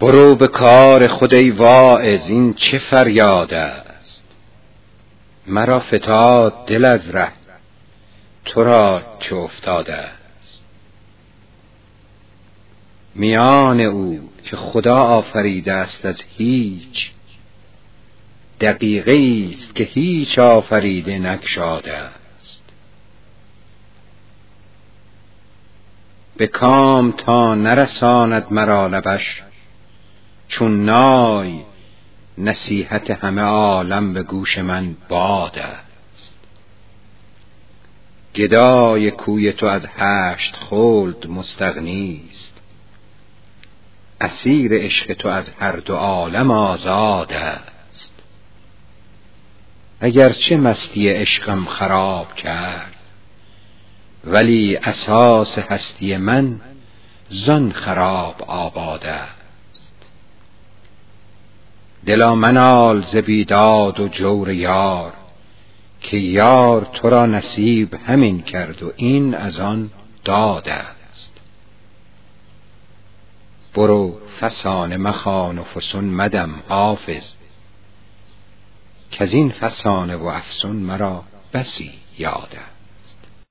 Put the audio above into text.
برو به کار خود ای واعظ این چه فریاد است؟ مرا فتاد دل از ره تو را چه افتاده است؟ میان او که خدا آفریده است از هیچ دقیقه است که هیچ آفریده نگشاده است. به کام تا نرساند مرا لبش چون نای نصیحت همه عالم به گوش من باد است. گدای کوی تو از هشت خلد مستغنی است. اسیر عشق تو از هر دو عالم آزاد است. اگرچه مستی عشقم خراب کرد ولی اساس هستی من زان خراب آباد است. دلا منال ز بیداد و جور یار که یار تو را نصیب همین کرد و این از آن داد است. برو فسانه مخوان و فسون مدم حافظ کز این فسانه و افسون مرا بسی یاد